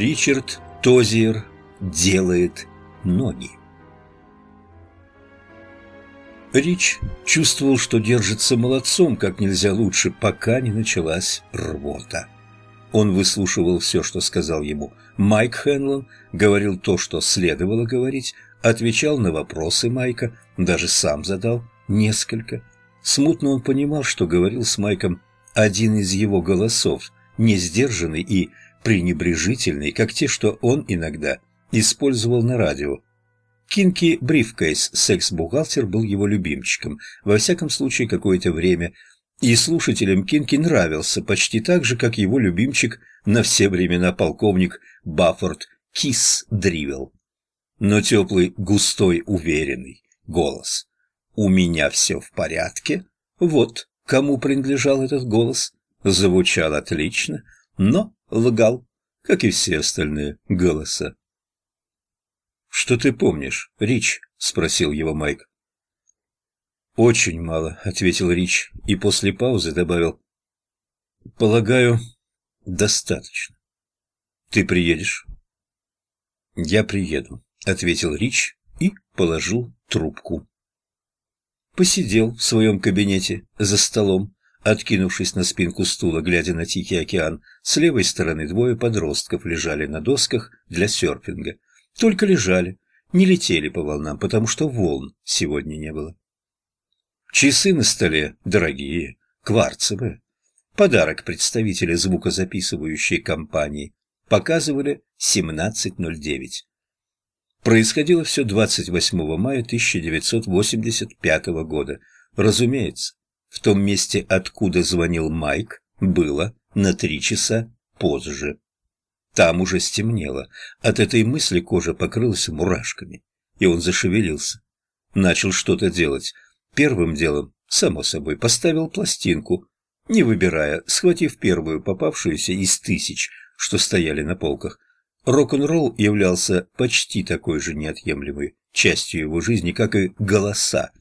Ричард Тозиер делает ноги. Рич чувствовал, что держится молодцом как нельзя лучше, пока не началась рвота. Он выслушивал все, что сказал ему Майк Хенлон, говорил то, что следовало говорить, отвечал на вопросы Майка, даже сам задал несколько. Смутно он понимал, что говорил с Майком один из его голосов, не сдержанный и пренебрежительный, как те, что он иногда использовал на радио. Кинки Брифкейс, секс-бухгалтер, был его любимчиком, во всяком случае какое-то время, и слушателям Кинки нравился почти так же, как его любимчик на все времена полковник Баффорд Кис Дривел. Но теплый, густой, уверенный голос. «У меня все в порядке» вот кому принадлежал этот голос, звучал отлично, но лгал, как и все остальные голоса. «Что ты помнишь, Рич?» — спросил его Майк. «Очень мало», — ответил Рич и после паузы добавил. «Полагаю, достаточно. Ты приедешь?» «Я приеду», — ответил Рич и положил трубку. Посидел в своем кабинете за столом, откинувшись на спинку стула, глядя на Тихий океан. С левой стороны двое подростков лежали на досках для серфинга. Только лежали, не летели по волнам, потому что волн сегодня не было. Часы на столе дорогие, кварцевые. Подарок представителя звукозаписывающей компании. Показывали 17.09. Происходило все 28 мая 1985 года. Разумеется, в том месте, откуда звонил Майк, было на три часа позже. Там уже стемнело. От этой мысли кожа покрылась мурашками, и он зашевелился. Начал что-то делать. Первым делом, само собой, поставил пластинку, не выбирая, схватив первую попавшуюся из тысяч, что стояли на полках. Рок-н-ролл являлся почти такой же неотъемлемой частью его жизни, как и голоса,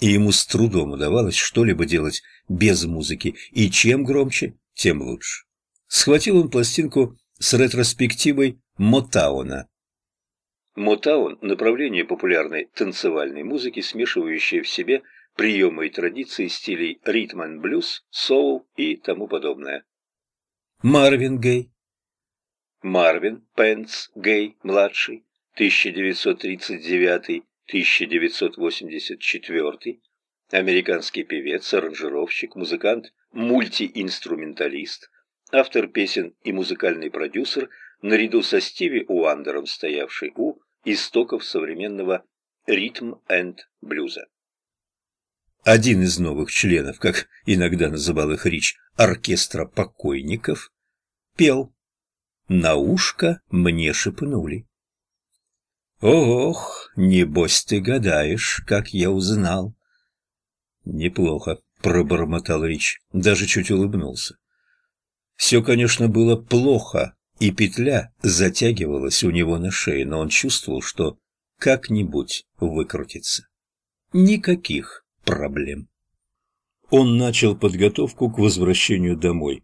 и ему с трудом удавалось что-либо делать без музыки, и чем громче, тем лучше. Схватил он пластинку с ретроспективой Мотауна. Мотаун – направление популярной танцевальной музыки, смешивающее в себе приемы и традиции стилей ритм н блюз, соул и тому подобное. Марвин Гей. Марвин Пенс Гей, младший, 1939-1984, американский певец, аранжировщик, музыкант, мультиинструменталист, автор песен и музыкальный продюсер, наряду со Стиви Уандером, стоявший у истоков современного ритм-энд-блюза. Один из новых членов, как иногда называл их Рич, оркестра покойников, пел «На ушко мне шепнули». «Ох, небось ты гадаешь, как я узнал». «Неплохо», — пробормотал Рич, даже чуть улыбнулся. Все, конечно, было плохо, и петля затягивалась у него на шее, но он чувствовал, что как-нибудь выкрутится. Никаких проблем. Он начал подготовку к возвращению домой.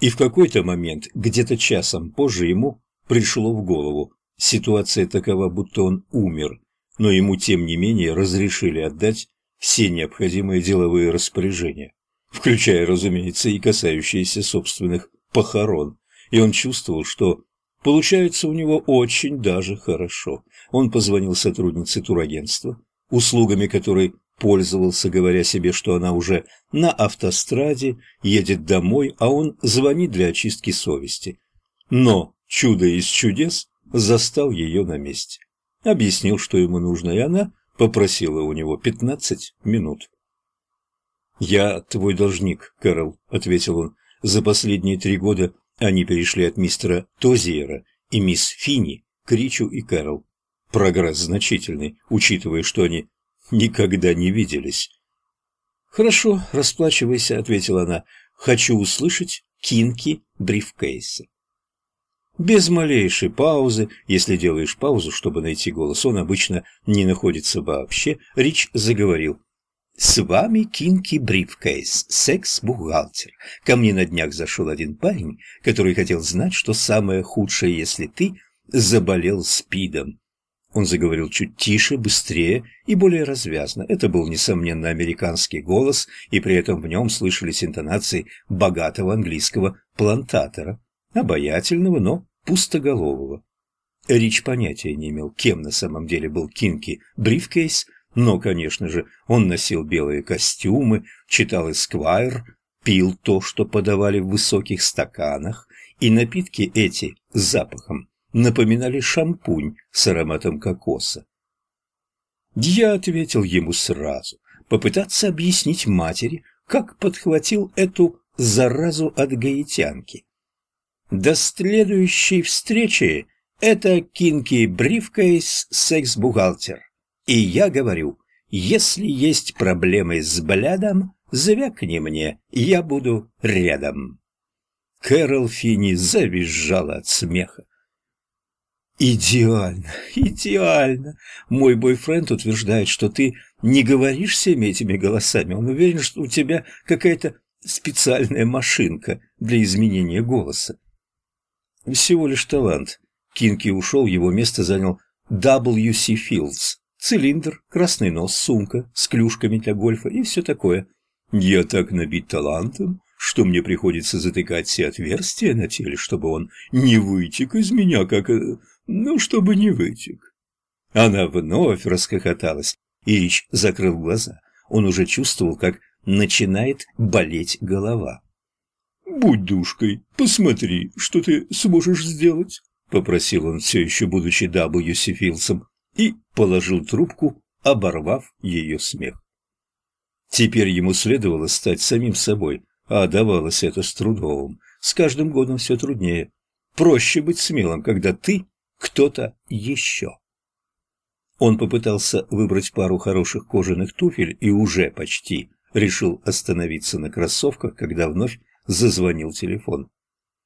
И в какой-то момент, где-то часом позже, ему пришло в голову, ситуация такова, будто он умер, но ему, тем не менее, разрешили отдать все необходимые деловые распоряжения включая, разумеется, и касающиеся собственных похорон, и он чувствовал, что получается у него очень даже хорошо. Он позвонил сотруднице турагентства, услугами которой пользовался, говоря себе, что она уже на автостраде, едет домой, а он звонит для очистки совести. Но чудо из чудес застал ее на месте. Объяснил, что ему нужно, и она попросила у него пятнадцать минут. «Я твой должник, Кэрол», — ответил он. «За последние три года они перешли от мистера Тозиера и мисс Финни к Ричу и Кэрол. Прогресс значительный, учитывая, что они никогда не виделись». «Хорошо, расплачивайся», — ответила она. «Хочу услышать кинки брифкейса». Без малейшей паузы, если делаешь паузу, чтобы найти голос, он обычно не находится вообще, Рич заговорил. С вами Кинки Брифкейс, секс-бухгалтер. Ко мне на днях зашел один парень, который хотел знать, что самое худшее, если ты заболел СПИДом. Он заговорил чуть тише, быстрее и более развязно. Это был, несомненно, американский голос, и при этом в нем слышались интонации богатого английского плантатора, обаятельного, но пустоголового. Рич понятия не имел, кем на самом деле был Кинки Брифкейс, но, конечно же, он носил белые костюмы, читал «Эсквайр», пил то, что подавали в высоких стаканах, и напитки эти с запахом напоминали шампунь с ароматом кокоса. Я ответил ему сразу, попытаться объяснить матери, как подхватил эту заразу от гаитянки. До следующей встречи это Кинки Брифкейс, секс-бухгалтер. И я говорю, если есть проблемы с блядом, звякни мне, я буду рядом. Кэрол Финни завизжала от смеха. «Идеально, идеально! Мой бойфренд утверждает, что ты не говоришь всеми этими голосами. Он уверен, что у тебя какая-то специальная машинка для изменения голоса. Всего лишь талант. Кинки ушел, его место занял W.C. Fields. Цилиндр, красный нос, сумка с клюшками для гольфа и все такое. Я так набит талантом, что мне приходится затыкать все отверстия на теле, чтобы он не вытек из меня, как... Э, ну, чтобы не вытек. Она вновь расхохоталась, и Рич закрыл глаза. Он уже чувствовал, как начинает болеть голова. «Будь душкой, посмотри, что ты сможешь сделать», — попросил он, все еще будучи W.C. Филдсом и положил трубку, оборвав ее смех. Теперь ему следовало стать самим собой, а давалось это с трудом. С каждым годом все труднее. Проще быть смелым, когда ты кто-то еще. Он попытался выбрать пару хороших кожаных туфель и уже почти решил остановиться на кроссовках, когда вновь зазвонил телефон.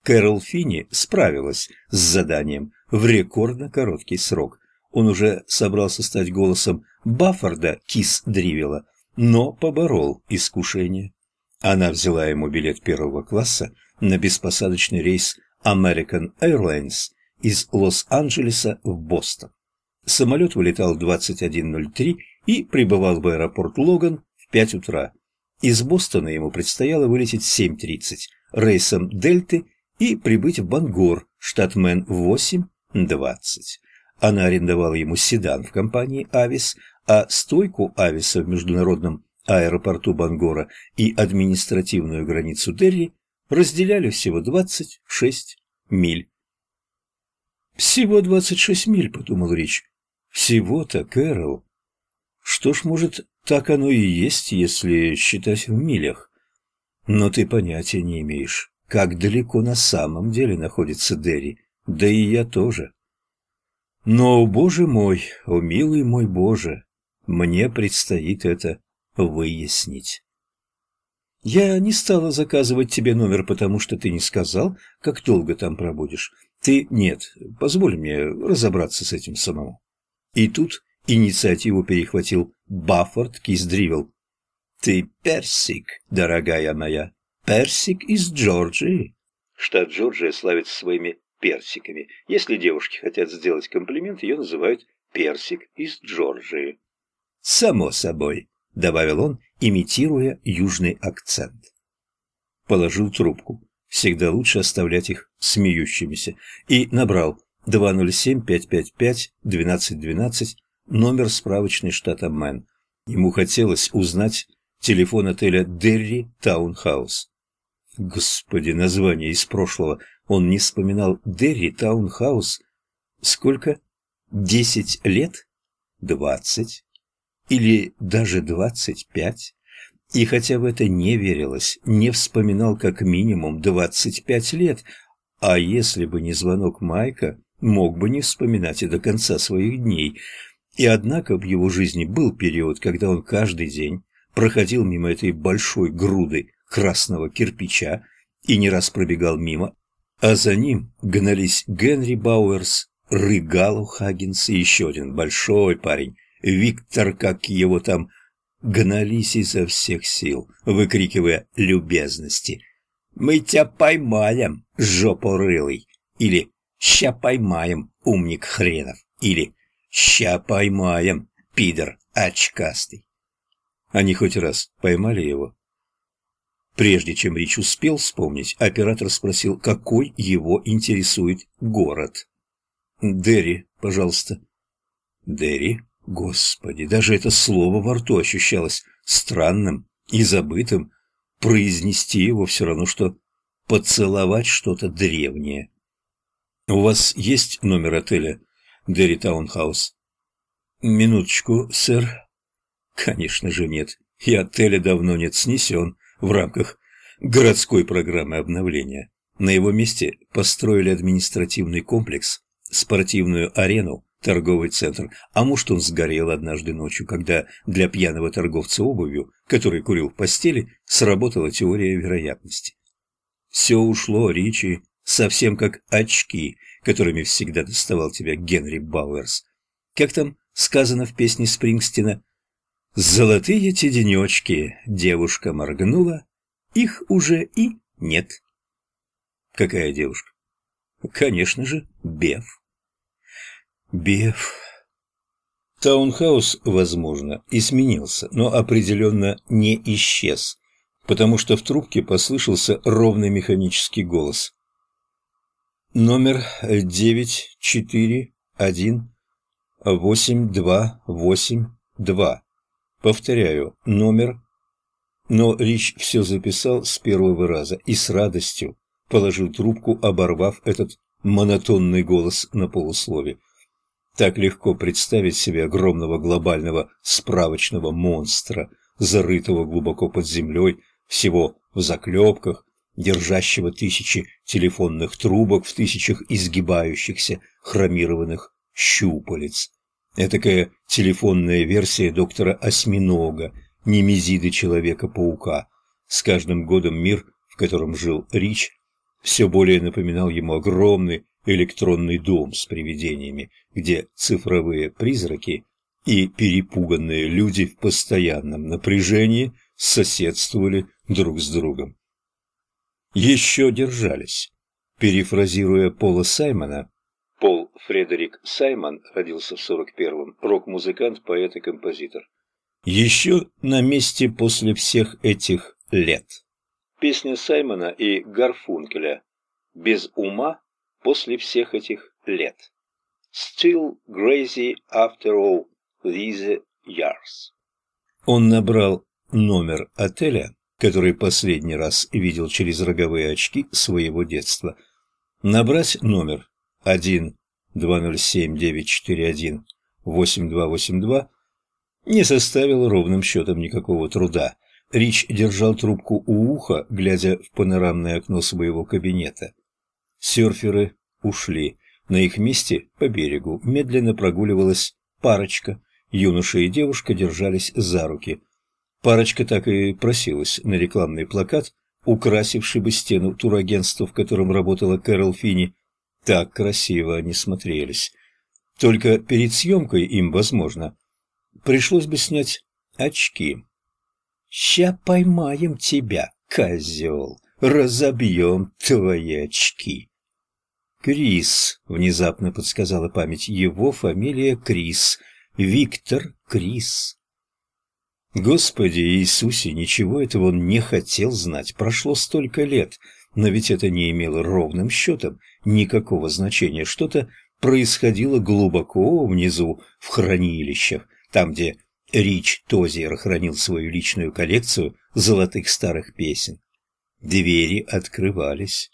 Кэрол Финни справилась с заданием в рекордно короткий срок. Он уже собрался стать голосом Баффорда Кис Дривела, но поборол искушение. Она взяла ему билет первого класса на беспосадочный рейс American Airlines из Лос-Анджелеса в Бостон. Самолет вылетал в 21.03 и прибывал в аэропорт Логан в 5 утра. Из Бостона ему предстояло вылететь в 7.30 рейсом Дельты и прибыть в Бангор, штат Мэн, в 8.20. Она арендовала ему седан в компании «Авис», а стойку «Ависа» в международном аэропорту Бангора и административную границу Дерри разделяли всего 26 миль. «Всего 26 миль», — подумал Рич. «Всего-то, Кэрол. Что ж, может, так оно и есть, если считать в милях. Но ты понятия не имеешь, как далеко на самом деле находится Дерри, да и я тоже». Но, боже мой, о милый мой боже, мне предстоит это выяснить. Я не стала заказывать тебе номер, потому что ты не сказал, как долго там пробудешь. Ты нет, позволь мне разобраться с этим самому. И тут инициативу перехватил Баффорд Киздривел. Ты персик, дорогая моя, персик из Джорджии. Штат Джорджия славится своими персиками. Если девушки хотят сделать комплимент, ее называют персик из Джорджии. «Само собой», — добавил он, имитируя южный акцент. Положил трубку. Всегда лучше оставлять их смеющимися. И набрал 207-555-1212, номер справочной штата Мэн. Ему хотелось узнать телефон отеля Дерри Таунхаус. Господи, название из прошлого. Он не вспоминал Дерри Таунхаус. Сколько? Десять лет? Двадцать? Или даже двадцать пять? И хотя в это не верилось, не вспоминал как минимум двадцать пять лет, а если бы не звонок Майка, мог бы не вспоминать и до конца своих дней. И однако в его жизни был период, когда он каждый день проходил мимо этой большой груды красного кирпича и не раз пробегал мимо, а за ним гнались Генри Бауэрс, Рыгалу Хаггинс и еще один большой парень, Виктор, как его там, гнались изо всех сил, выкрикивая любезности. «Мы тебя поймаем, жопорылый!» или «Ща поймаем, умник хренов!» или «Ща поймаем, пидор очкастый!» Они хоть раз поймали его? Прежде чем Рич успел вспомнить, оператор спросил, какой его интересует город. «Дерри, пожалуйста». «Дерри? Господи, даже это слово во рту ощущалось странным и забытым. Произнести его все равно, что поцеловать что-то древнее». «У вас есть номер отеля Дерри Таунхаус?» «Минуточку, сэр». «Конечно же нет. И отеля давно нет снесен в рамках городской программы обновления. На его месте построили административный комплекс, спортивную арену, торговый центр, а может он сгорел однажды ночью, когда для пьяного торговца обувью, который курил в постели, сработала теория вероятности. Все ушло, Ричи, совсем как очки, которыми всегда доставал тебя Генри Бауэрс. Как там сказано в песне Спрингстина, Золотые те денечки, девушка моргнула, их уже и нет. Какая девушка? Конечно же, Беф. Беф. Таунхаус, возможно, и сменился, но определенно не исчез, потому что в трубке послышался ровный механический голос. Номер девять четыре один восемь два восемь два. Повторяю, номер. Но Рич все записал с первого раза и с радостью положил трубку, оборвав этот монотонный голос на полуслове. Так легко представить себе огромного глобального справочного монстра, зарытого глубоко под землей, всего в заклепках, держащего тысячи телефонных трубок в тысячах изгибающихся хромированных щупалец. Этакая телефонная версия доктора Осьминога, немезиды Человека-паука. С каждым годом мир, в котором жил Рич, все более напоминал ему огромный электронный дом с привидениями, где цифровые призраки и перепуганные люди в постоянном напряжении соседствовали друг с другом. Еще держались. Перефразируя Пола Саймона, Пол Фредерик Саймон родился в 41-м, рок-музыкант, поэт и композитор. Еще на месте после всех этих лет. Песня Саймона и Гарфункеля «Без ума после всех этих лет». Still crazy after all these years. Он набрал номер отеля, который последний раз видел через роговые очки своего детства. Набрать номер 1-207-941-8282 не составило ровным счетом никакого труда. Рич держал трубку у уха, глядя в панорамное окно своего кабинета. Серферы ушли. На их месте, по берегу, медленно прогуливалась парочка. Юноша и девушка держались за руки. Парочка так и просилась на рекламный плакат, украсивший бы стену турагентства, в котором работала Кэрол Финни, так красиво они смотрелись. Только перед съемкой им, возможно, пришлось бы снять очки. «Ща поймаем тебя, козел, разобьем твои очки». «Крис», — внезапно подсказала память, — его фамилия Крис, Виктор Крис. Господи Иисусе, ничего этого он не хотел знать, прошло столько лет, но ведь это не имело ровным счетом никакого значения. Что-то происходило глубоко внизу, в хранилищах, там, где Рич Тозиер хранил свою личную коллекцию золотых старых песен. Двери открывались.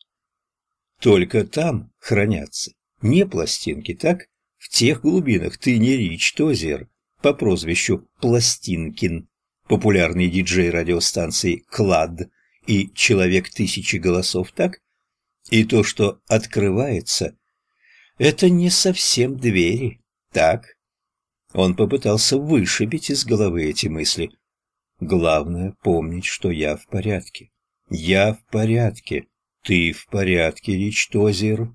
Только там хранятся не пластинки, так? В тех глубинах ты не Рич Тозиер по прозвищу Пластинкин, популярный диджей радиостанции «Клад» и «Человек тысячи голосов», так? И то, что открывается, это не совсем двери, так? Он попытался вышибить из головы эти мысли. Главное помнить, что я в порядке. Я в порядке. Ты в порядке, Рич Тозер.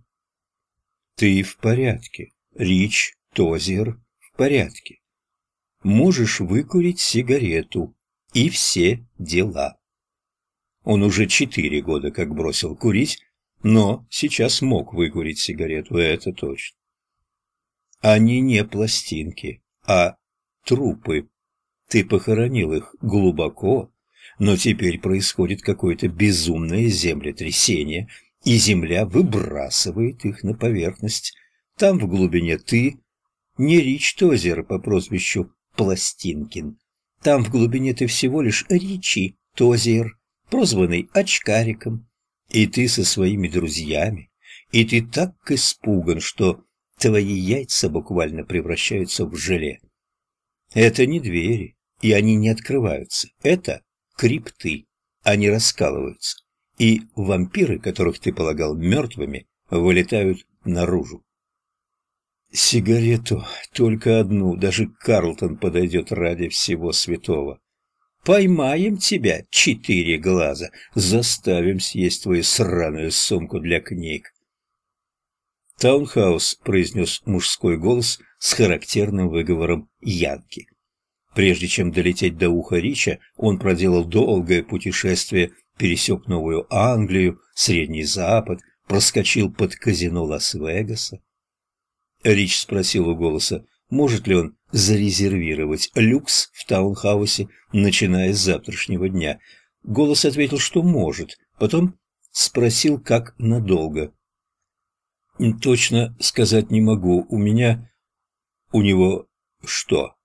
Ты в порядке. Рич Тозер в порядке. Можешь выкурить сигарету и все дела. Он уже четыре года как бросил курить, но сейчас мог выкурить сигарету, это точно. Они не пластинки, а трупы. Ты похоронил их глубоко, но теперь происходит какое-то безумное землетрясение, и земля выбрасывает их на поверхность. Там в глубине ты, не Рич Тозер по прозвищу Пластинкин. Там в глубине ты всего лишь Ричи Тозер, прозванный очкариком. И ты со своими друзьями, и ты так испуган, что твои яйца буквально превращаются в желе. Это не двери, и они не открываются. Это крипты, они раскалываются. И вампиры, которых ты полагал мертвыми, вылетают наружу. Сигарету, только одну, даже Карлтон подойдет ради всего святого. Поймаем тебя, четыре глаза, заставим съесть твою сраную сумку для книг. «Таунхаус», — произнес мужской голос с характерным выговором Янки. Прежде чем долететь до уха Рича, он проделал долгое путешествие, пересек Новую Англию, Средний Запад, проскочил под казино Лас-Вегаса. Рич спросил у голоса, может ли он зарезервировать люкс в таунхаусе, начиная с завтрашнего дня. Голос ответил, что может, потом спросил, как надолго. «Точно сказать не могу. У меня...» «У него что?»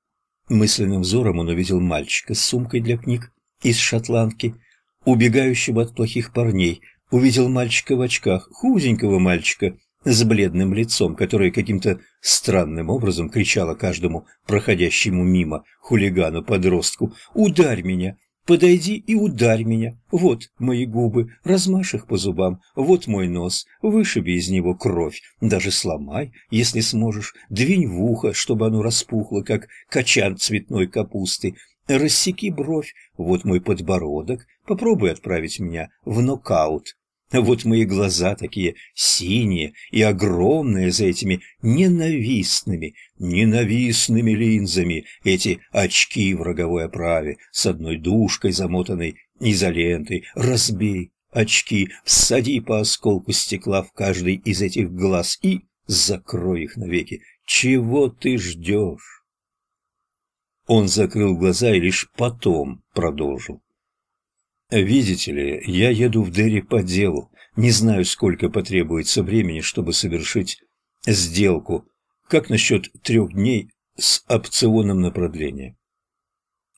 Мысленным взором он увидел мальчика с сумкой для книг из шотландки, убегающего от плохих парней. Увидел мальчика в очках, худенького мальчика с бледным лицом, который каким-то странным образом кричала каждому проходящему мимо хулигану-подростку «Ударь меня! Подойди и ударь меня! Вот мои губы, размажь их по зубам, вот мой нос, вышиби из него кровь, даже сломай, если сможешь, двинь в ухо, чтобы оно распухло, как качан цветной капусты, рассеки бровь, вот мой подбородок, попробуй отправить меня в нокаут, вот мои глаза такие синие и огромные за этими ненавистными, ненавистными линзами, эти очки в роговой оправе с одной дужкой, замотанной изолентой. Разбей очки, всади по осколку стекла в каждый из этих глаз и закрой их навеки. Чего ты ждешь? Он закрыл глаза и лишь потом продолжил. «Видите ли, я еду в Дерри по делу. Не знаю, сколько потребуется времени, чтобы совершить сделку. Как насчет трех дней с опционом на продление?»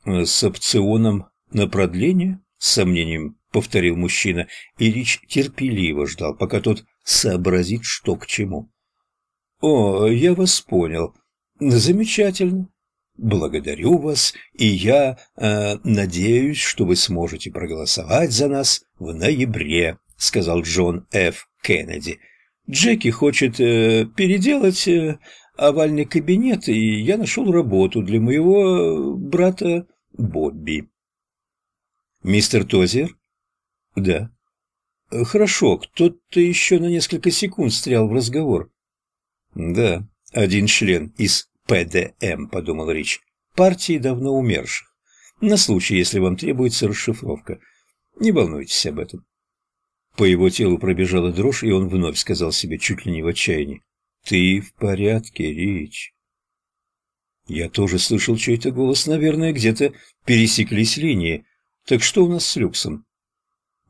«С опционом на продление?» — с сомнением повторил мужчина, и Рич терпеливо ждал, пока тот сообразит, что к чему. «О, я вас понял. Замечательно. Благодарю вас, и я э, надеюсь, что вы сможете проголосовать за нас в ноябре», — сказал Джон Ф. Кеннеди. «Джеки хочет э, переделать э, овальный кабинет, и я нашел работу для моего брата Бобби». «Мистер Тозер?» «Да». «Хорошо, кто-то еще на несколько секунд встрял в разговор». «Да, один член из ПДМ, подумал Рич, партии давно умерших. На случай, если вам требуется расшифровка. Не волнуйтесь об этом. По его телу пробежала дрожь, и он вновь сказал себе чуть ли не в отчаянии. «Ты в порядке, Рич?» Я тоже слышал чей-то голос, наверное, где-то пересеклись линии. Так что у нас с люксом?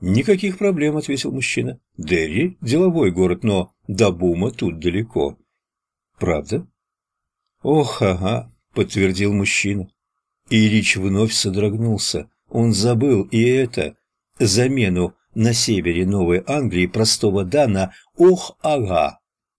Никаких проблем, ответил мужчина. Дерри – деловой город, но до бума тут далеко. Правда? «Ох, ага», — подтвердил мужчина. И Рич вновь содрогнулся. Он забыл и это, замену на севере Новой Англии простого «да» на «ох, ага».